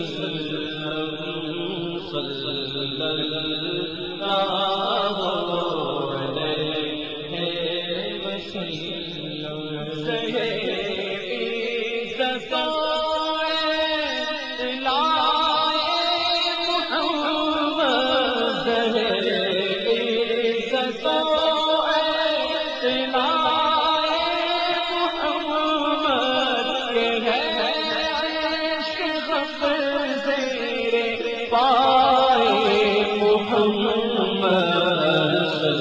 وسلم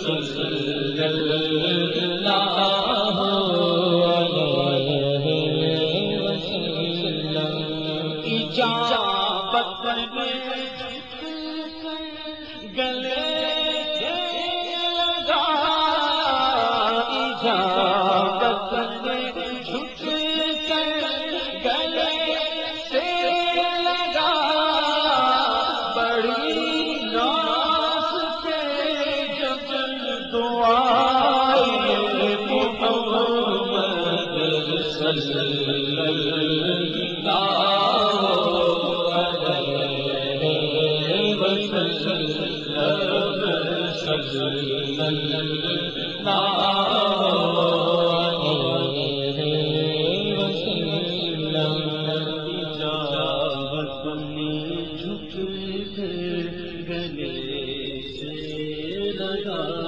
صلی اللہ جھک گلے سے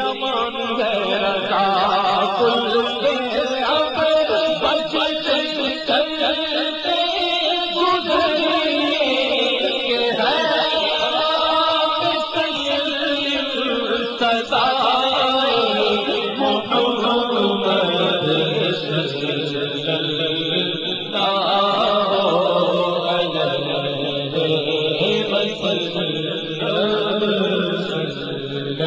امان ہے رضا کل